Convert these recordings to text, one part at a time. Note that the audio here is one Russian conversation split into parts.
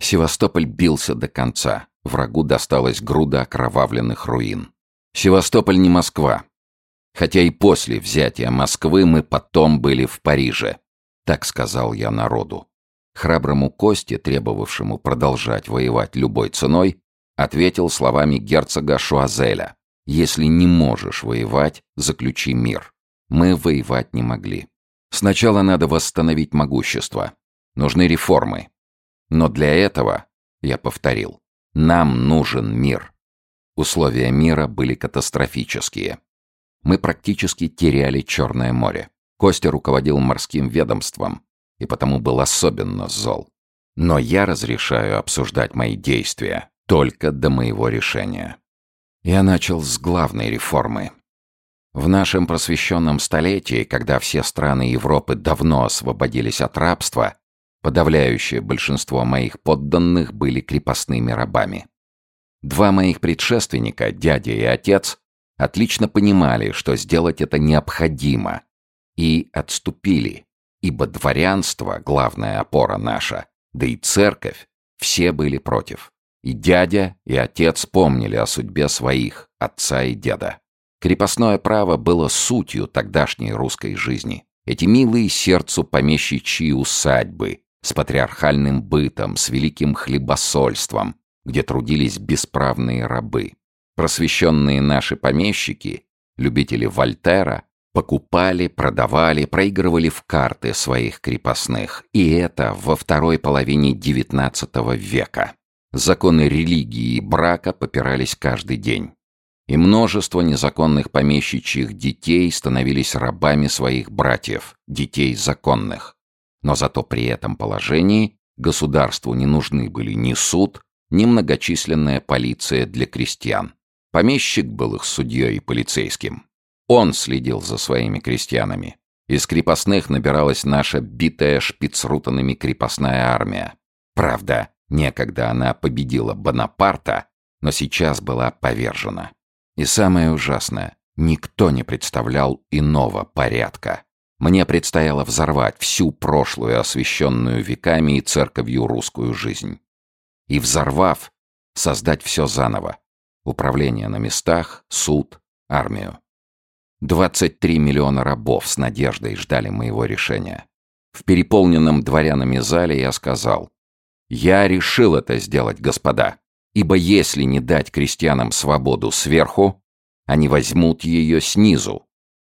Севастополь бился до конца. Врагу досталась груда окровавленных руин. Севастополь не Москва. Хотя и после взятия Москвы мы потом были в Париже. Так сказал я народу. Храброму Косте, требовавшему продолжать воевать любой ценой, ответил словами герцога Шуазеля. «Если не можешь воевать, заключи мир». Мы воевать не могли. Сначала надо восстановить могущество. Нужны реформы. Но для этого, я повторил, нам нужен мир. Условия мира были катастрофические. Мы практически теряли Черное море. Костя руководил морским ведомством и потому был особенно зол. Но я разрешаю обсуждать мои действия только до моего решения. Я начал с главной реформы. В нашем просвещенном столетии, когда все страны Европы давно освободились от рабства, Подавляющее большинство моих подданных были крепостными рабами. Два моих предшественника, дядя и отец, отлично понимали, что сделать это необходимо, и отступили, ибо дворянство, главная опора наша, да и церковь, все были против. И дядя, и отец помнили о судьбе своих, отца и деда. Крепостное право было сутью тогдашней русской жизни. Эти милые сердцу помещичьи усадьбы, с патриархальным бытом, с великим хлебосольством, где трудились бесправные рабы. Просвещенные наши помещики, любители Вольтера, покупали, продавали, проигрывали в карты своих крепостных. И это во второй половине XIX века. Законы религии и брака попирались каждый день. И множество незаконных помещичьих детей становились рабами своих братьев, детей законных. Но зато при этом положении государству не нужны были ни суд, ни многочисленная полиция для крестьян. Помещик был их судьей и полицейским. Он следил за своими крестьянами. Из крепостных набиралась наша битая шпицрутанами крепостная армия. Правда, некогда она победила Бонапарта, но сейчас была повержена. И самое ужасное, никто не представлял иного порядка. Мне предстояло взорвать всю прошлую, освященную веками и церковью русскую жизнь. И взорвав, создать все заново. Управление на местах, суд, армию. 23 миллиона рабов с надеждой ждали моего решения. В переполненном дворянами зале я сказал, «Я решил это сделать, господа, ибо если не дать крестьянам свободу сверху, они возьмут ее снизу».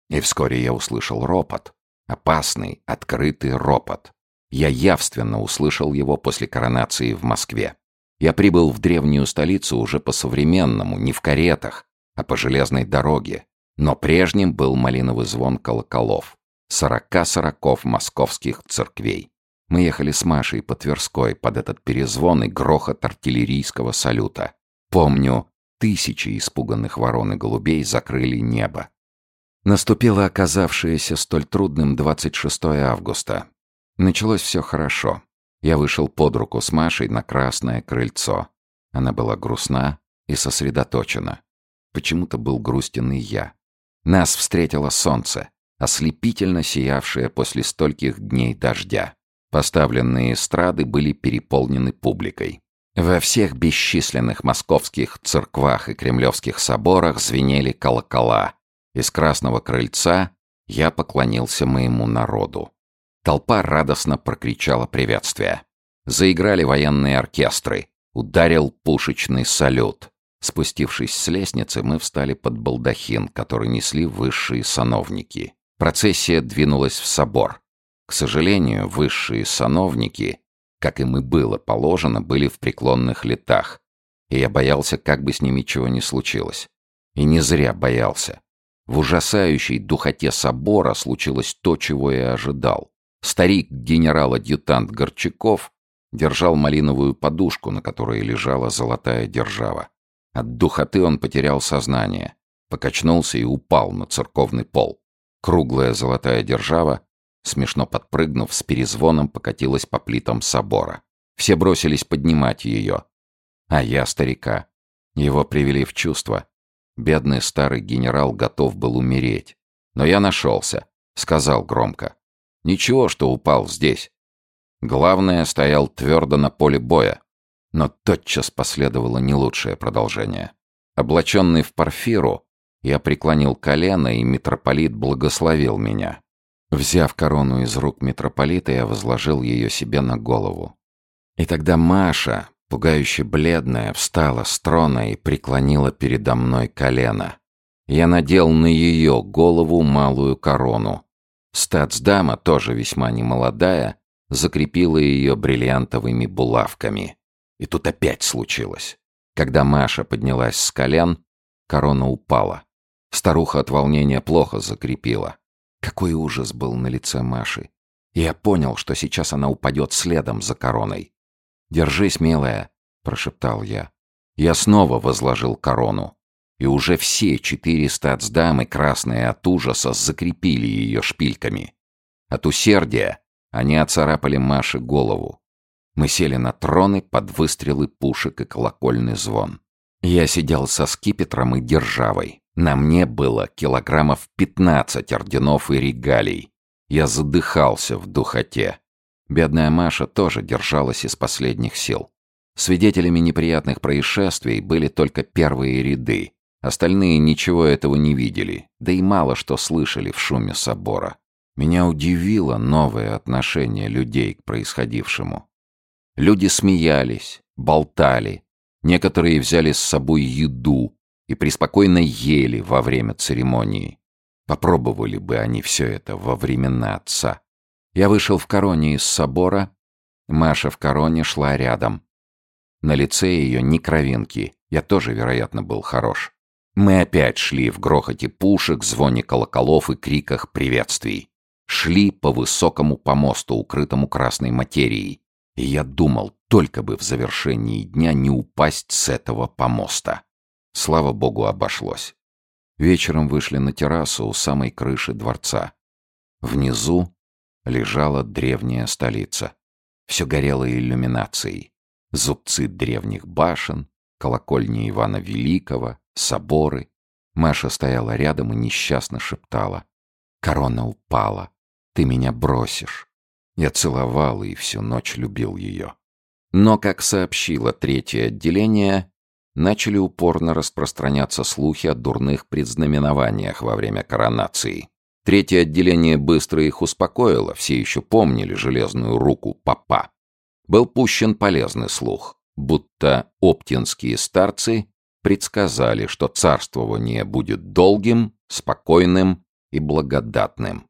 И вскоре я услышал ропот. Опасный, открытый ропот. Я явственно услышал его после коронации в Москве. Я прибыл в древнюю столицу уже по-современному, не в каретах, а по железной дороге. Но прежним был малиновый звон колоколов. Сорока сороков московских церквей. Мы ехали с Машей по Тверской под этот перезвон и грохот артиллерийского салюта. Помню, тысячи испуганных ворон и голубей закрыли небо. Наступило оказавшееся столь трудным 26 августа. Началось все хорошо. Я вышел под руку с Машей на красное крыльцо. Она была грустна и сосредоточена. Почему-то был грустен и я. Нас встретило солнце, ослепительно сиявшее после стольких дней дождя. Поставленные эстрады были переполнены публикой. Во всех бесчисленных московских церквах и кремлевских соборах звенели колокола, из красного крыльца я поклонился моему народу. Толпа радостно прокричала приветствие. Заиграли военные оркестры. Ударил пушечный салют. Спустившись с лестницы, мы встали под балдахин, который несли высшие сановники. Процессия двинулась в собор. К сожалению, высшие сановники, как им и было положено, были в преклонных летах, и я боялся, как бы с ними чего не случилось. И не зря боялся. В ужасающей духоте собора случилось то, чего я ожидал. Старик генерал-адъютант Горчаков держал малиновую подушку, на которой лежала золотая держава. От духоты он потерял сознание, покачнулся и упал на церковный пол. Круглая золотая держава, смешно подпрыгнув, с перезвоном покатилась по плитам собора. Все бросились поднимать ее. А я старика. Его привели в чувство. Бедный старый генерал готов был умереть. Но я нашелся, сказал громко. Ничего, что упал здесь. Главное, стоял твердо на поле боя. Но тотчас последовало не лучшее продолжение. Облаченный в парфиру, я преклонил колено, и митрополит благословил меня. Взяв корону из рук митрополита, я возложил ее себе на голову. И тогда Маша, пугающе бледная, встала с трона и преклонила передо мной колено. Я надел на ее голову малую корону. Стацдама, тоже весьма немолодая, закрепила ее бриллиантовыми булавками. И тут опять случилось. Когда Маша поднялась с колен, корона упала. Старуха от волнения плохо закрепила. Какой ужас был на лице Маши. Я понял, что сейчас она упадет следом за короной. «Держись, милая», — прошептал я. Я снова возложил корону. И уже все четыре стацдамы, красные от ужаса, закрепили ее шпильками. От усердия они оцарапали Маше голову. Мы сели на троны под выстрелы пушек и колокольный звон. Я сидел со скипетром и державой. На мне было килограммов пятнадцать орденов и регалий. Я задыхался в духоте. Бедная Маша тоже держалась из последних сил. Свидетелями неприятных происшествий были только первые ряды. Остальные ничего этого не видели, да и мало что слышали в шуме собора. Меня удивило новое отношение людей к происходившему. Люди смеялись, болтали, некоторые взяли с собой еду и преспокойно ели во время церемонии. Попробовали бы они все это во времена отца. Я вышел в короне из собора, Маша в короне шла рядом. На лице ее ни кровинки, я тоже, вероятно, был хорош. Мы опять шли в грохоте пушек, звоне колоколов и криках приветствий. Шли по высокому помосту, укрытому красной материей. И я думал, только бы в завершении дня не упасть с этого помоста. Слава богу, обошлось. Вечером вышли на террасу у самой крыши дворца. Внизу лежала древняя столица. Все горело иллюминацией. Зубцы древних башен, колокольни Ивана Великого, соборы. Маша стояла рядом и несчастно шептала. «Корона упала. Ты меня бросишь». Я целовал и всю ночь любил ее. Но, как сообщило третье отделение, начали упорно распространяться слухи о дурных предзнаменованиях во время коронации. Третье отделение быстро их успокоило, все еще помнили железную руку папа. Был пущен полезный слух, будто оптинские старцы предсказали, что царствование будет долгим, спокойным и благодатным.